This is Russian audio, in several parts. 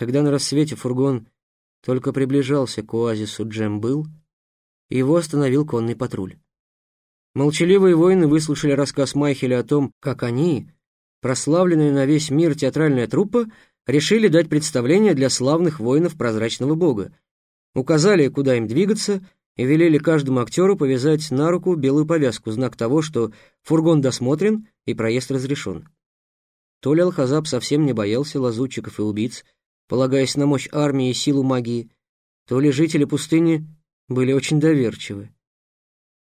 Когда на рассвете фургон только приближался к оазису Джембыл, его остановил конный патруль. Молчаливые воины выслушали рассказ Майхеля о том, как они, прославленная на весь мир театральная труппа, решили дать представление для славных воинов прозрачного бога, указали, куда им двигаться, и велели каждому актеру повязать на руку белую повязку, знак того, что фургон досмотрен и проезд разрешен. То ли Алхазаб совсем не боялся лазутчиков и убийц, полагаясь на мощь армии и силу магии, то ли жители пустыни были очень доверчивы.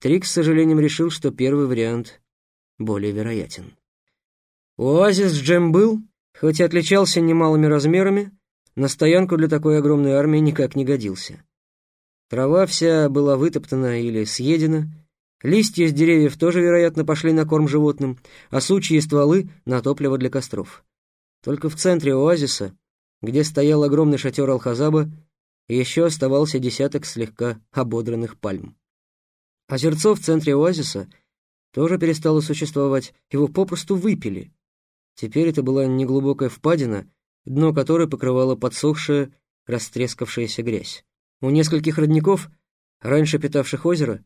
Трикс с сожалением решил, что первый вариант более вероятен. Оазис Джем был, хоть и отличался немалыми размерами, на стоянку для такой огромной армии никак не годился. Трава вся была вытоптана или съедена, листья с деревьев тоже, вероятно, пошли на корм животным, а сучьи и стволы — на топливо для костров. Только в центре оазиса, где стоял огромный шатер Алхазаба, еще оставался десяток слегка ободранных пальм. Озерцо в центре оазиса тоже перестало существовать, его попросту выпили. Теперь это была неглубокая впадина, дно которой покрывала подсохшая, растрескавшаяся грязь. У нескольких родников, раньше питавших озеро,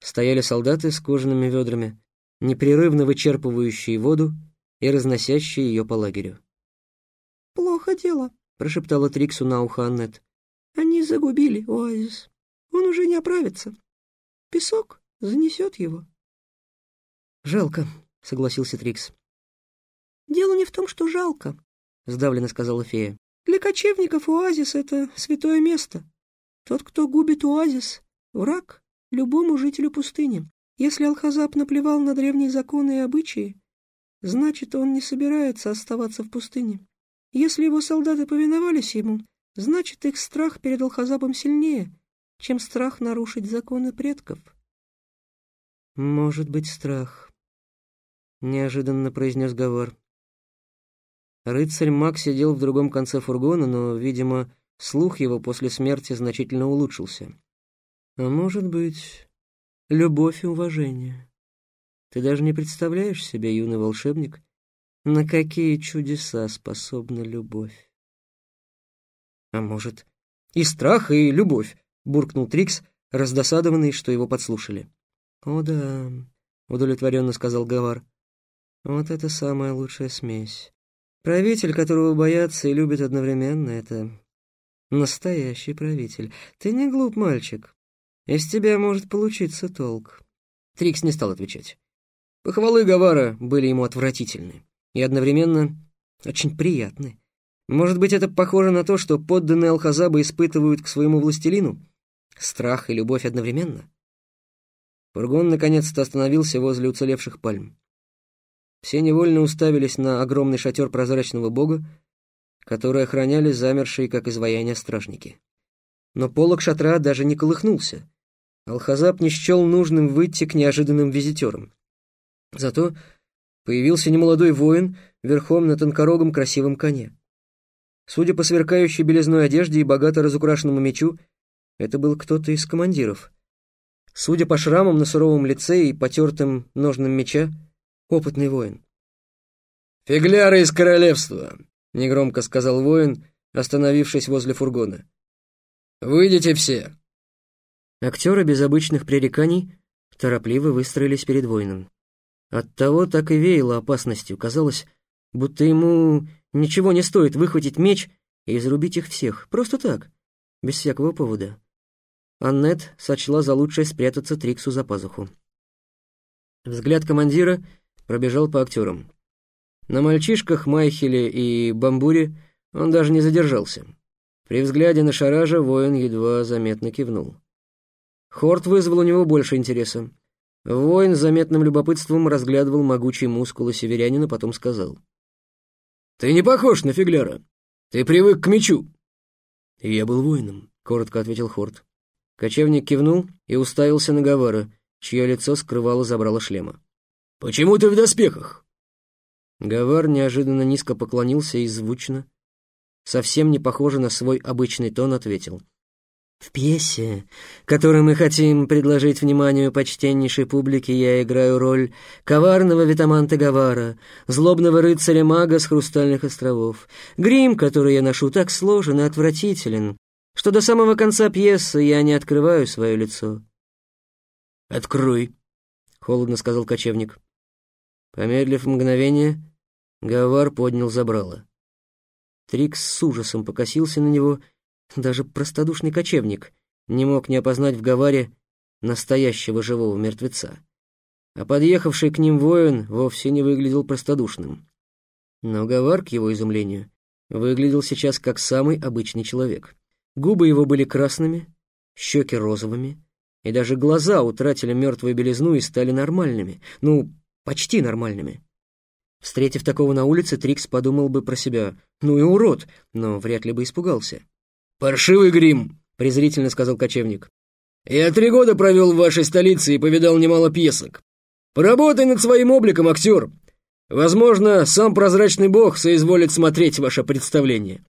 стояли солдаты с кожаными ведрами, непрерывно вычерпывающие воду и разносящие ее по лагерю. «Плохо дело», — прошептала Триксу на ухо Аннет. «Они загубили оазис. Он уже не оправится. Песок занесет его. «Жалко», — согласился Трикс. «Дело не в том, что жалко», — сдавленно сказала фея. «Для кочевников оазис — это святое место. Тот, кто губит оазис, — враг любому жителю пустыни. Если Алхазап наплевал на древние законы и обычаи, значит, он не собирается оставаться в пустыне. Если его солдаты повиновались ему, значит, их страх перед Алхазабом сильнее, чем страх нарушить законы предков. «Может быть, страх», — неожиданно произнес Гавар. Рыцарь Мак сидел в другом конце фургона, но, видимо, слух его после смерти значительно улучшился. А может быть, любовь и уважение. Ты даже не представляешь себе, юный волшебник, на какие чудеса способна любовь. А может, и страх, и любовь, — буркнул Трикс, раздосадованный, что его подслушали. «О да», — удовлетворенно сказал Гавар. «Вот это самая лучшая смесь. Правитель, которого боятся и любят одновременно, — это настоящий правитель. Ты не глуп, мальчик. Из тебя может получиться толк». Трикс не стал отвечать. Похвалы Гавара были ему отвратительны и одновременно очень приятны. Может быть, это похоже на то, что подданные Алхазаба испытывают к своему властелину? Страх и любовь одновременно? Фургон наконец-то остановился возле уцелевших пальм. Все невольно уставились на огромный шатер прозрачного бога, который охраняли замершие, как изваяния, стражники. Но полог шатра даже не колыхнулся. Алхазаб не счел нужным выйти к неожиданным визитерам. Зато появился немолодой воин верхом на тонкорогом красивом коне. Судя по сверкающей белизной одежде и богато разукрашенному мечу, это был кто-то из командиров. Судя по шрамам на суровом лице и потертым ножным меча, опытный воин. «Фигляры из королевства!» — негромко сказал воин, остановившись возле фургона. «Выйдите все!» Актеры без обычных пререканий торопливо выстроились перед воином. Оттого так и веяло опасностью. Казалось, будто ему ничего не стоит выхватить меч и изрубить их всех. Просто так, без всякого повода. Аннет сочла за лучшее спрятаться Триксу за пазуху. Взгляд командира пробежал по актерам. На мальчишках Майхеле и Бамбуре он даже не задержался. При взгляде на Шаража воин едва заметно кивнул. Хорт вызвал у него больше интереса. Воин с заметным любопытством разглядывал могучие мускулы северянина, потом сказал. «Ты не похож на фигляра. Ты привык к мечу». «Я был воином», — коротко ответил Хорт. Кочевник кивнул и уставился на Гавара, чье лицо скрывало забрало шлема. «Почему ты в доспехах?» Гавар неожиданно низко поклонился и звучно, совсем не похоже на свой обычный тон, ответил. В пьесе, которую мы хотим предложить вниманию почтеннейшей публики, я играю роль коварного витаманта Гавара, злобного рыцаря-мага с Хрустальных островов. Грим, который я ношу, так сложен и отвратителен, что до самого конца пьесы я не открываю свое лицо. «Открой», — холодно сказал кочевник. Помедлив мгновение, Гавар поднял забрало. Трикс с ужасом покосился на него — даже простодушный кочевник не мог не опознать в Гаваре настоящего живого мертвеца. А подъехавший к ним воин вовсе не выглядел простодушным. Но Гавар, к его изумлению, выглядел сейчас как самый обычный человек. Губы его были красными, щеки розовыми, и даже глаза утратили мертвую белизну и стали нормальными, ну, почти нормальными. Встретив такого на улице, Трикс подумал бы про себя, ну и урод, но вряд ли бы испугался. «Паршивый грим», — презрительно сказал кочевник. «Я три года провел в вашей столице и повидал немало пьесок. Поработай над своим обликом, актер. Возможно, сам прозрачный бог соизволит смотреть ваше представление».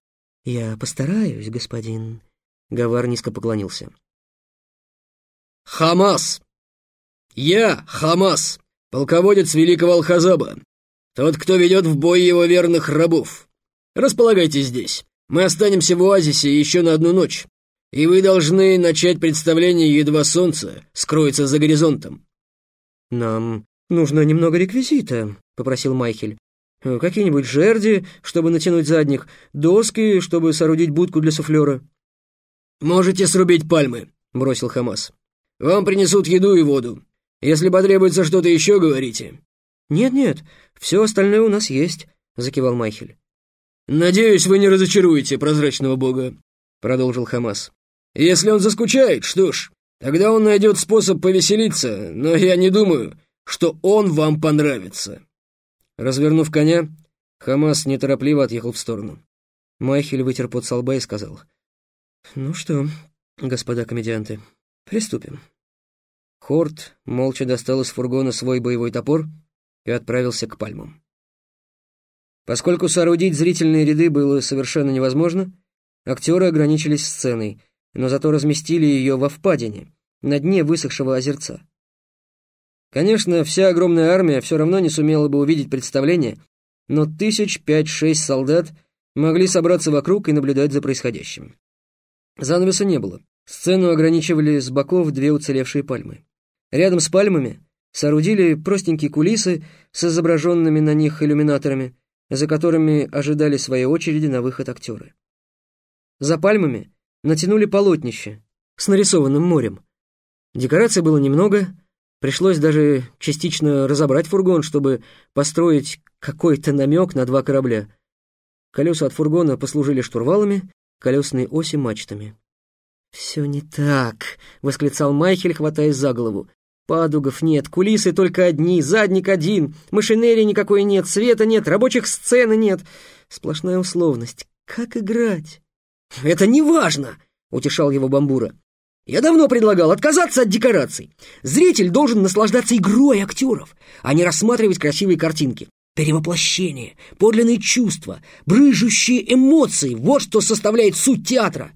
«Я постараюсь, господин», — Гавар низко поклонился. «Хамас! Я Хамас, полководец великого Алхазаба, тот, кто ведет в бой его верных рабов. Располагайтесь здесь. Мы останемся в оазисе еще на одну ночь, и вы должны начать представление, едва солнце скроется за горизонтом». «Нам нужно немного реквизита», — попросил Майхель. «Какие-нибудь жерди, чтобы натянуть задних, доски, чтобы соорудить будку для суфлера». «Можете срубить пальмы», — бросил Хамас. «Вам принесут еду и воду. Если потребуется что-то еще, говорите». «Нет-нет, все остальное у нас есть», — закивал Майхель. «Надеюсь, вы не разочаруете прозрачного бога», — продолжил Хамас. «Если он заскучает, что ж, тогда он найдет способ повеселиться, но я не думаю, что он вам понравится». Развернув коня, Хамас неторопливо отъехал в сторону. Майхель вытер пот со лба и сказал. «Ну что, господа комедианты, приступим». Хорт молча достал из фургона свой боевой топор и отправился к пальмам. Поскольку соорудить зрительные ряды было совершенно невозможно, актеры ограничились сценой, но зато разместили ее во впадине, на дне высохшего озерца. Конечно, вся огромная армия все равно не сумела бы увидеть представление, но тысяч пять-шесть солдат могли собраться вокруг и наблюдать за происходящим. Занавеса не было. Сцену ограничивали с боков две уцелевшие пальмы. Рядом с пальмами соорудили простенькие кулисы с изображенными на них иллюминаторами, за которыми ожидали своей очереди на выход актеры. За пальмами натянули полотнище с нарисованным морем. Декораций было немного, пришлось даже частично разобрать фургон, чтобы построить какой-то намек на два корабля. Колеса от фургона послужили штурвалами, колесные оси — мачтами. «Все не так», — восклицал Майхель, хватаясь за голову. Падугов нет, кулисы только одни, задник один, машинерии никакой нет, света нет, рабочих сцены нет. Сплошная условность. Как играть? «Это не важно», — утешал его Бамбура. «Я давно предлагал отказаться от декораций. Зритель должен наслаждаться игрой актеров, а не рассматривать красивые картинки. Перевоплощение, подлинные чувства, брыжущие эмоции — вот что составляет суть театра.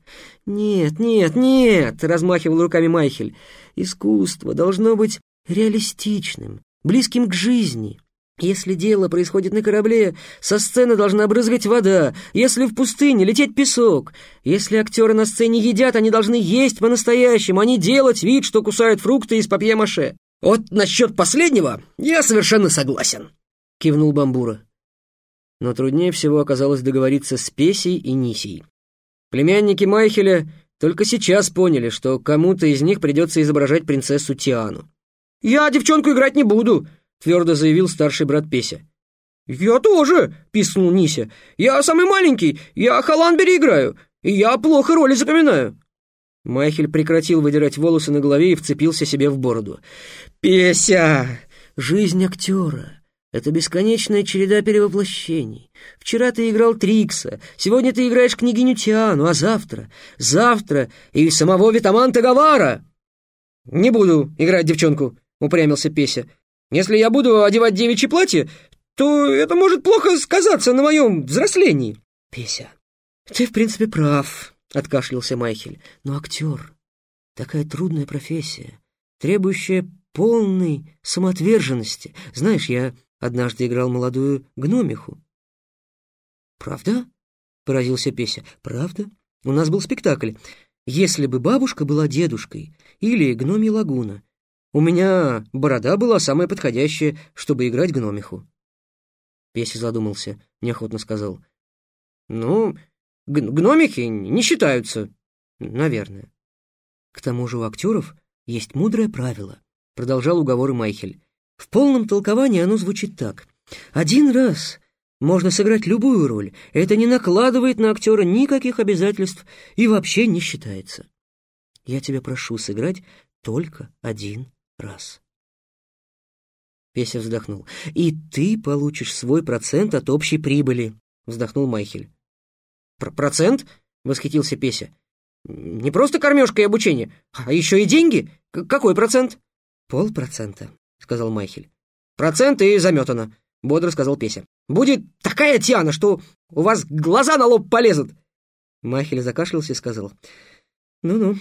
«Нет, нет, нет!» — размахивал руками Майхель. «Искусство должно быть реалистичным, близким к жизни. Если дело происходит на корабле, со сцены должна брызгать вода, если в пустыне лететь песок. Если актеры на сцене едят, они должны есть по-настоящему, а не делать вид, что кусают фрукты из папье-маше». «Вот насчет последнего я совершенно согласен», — кивнул Бамбура. Но труднее всего оказалось договориться с Песей и Нисей. Племянники Майхеля только сейчас поняли, что кому-то из них придется изображать принцессу Тиану. «Я девчонку играть не буду», — твердо заявил старший брат Песя. «Я тоже», — пискнул Нися. «Я самый маленький, я Халанбери играю, и я плохо роли запоминаю». Майхель прекратил выдирать волосы на голове и вцепился себе в бороду. «Песя! Жизнь актера это бесконечная череда перевоплощений. Вчера ты играл Трикса, сегодня ты играешь княгиню Тиану, а завтра, завтра и самого Витаманта Гавара. «Не буду играть девчонку», — упрямился Песя. «Если я буду одевать девичье платье, то это может плохо сказаться на моем взрослении». «Песя, ты в принципе прав», — откашлялся Майхель. «Но актер — такая трудная профессия, требующая полной самоотверженности. Знаешь, я однажды играл молодую гномиху». «Правда?» — поразился Песя. «Правда? У нас был спектакль. Если бы бабушка была дедушкой или гномья лагуна. У меня борода была самая подходящая, чтобы играть гномиху». Песя задумался, неохотно сказал. «Ну, гномики не считаются, наверное». «К тому же у актеров есть мудрое правило», — продолжал уговоры Майхель. «В полном толковании оно звучит так. Один раз можно сыграть любую роль, это не накладывает на актера никаких обязательств и вообще не считается. Я тебя прошу сыграть только один раз». Песя вздохнул. «И ты получишь свой процент от общей прибыли», — вздохнул Майхель. «Процент?» — восхитился Песя. «Не просто кормежка и обучение, а еще и деньги? К какой процент?» «Полпроцента», — сказал Майхель. «Процент и заметано», — бодро сказал Песя. «Будет такая тяна, что у вас глаза на лоб полезут!» Майхель закашлялся и сказал. «Ну-ну,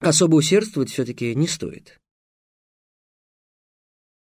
особо усердствовать все-таки не стоит.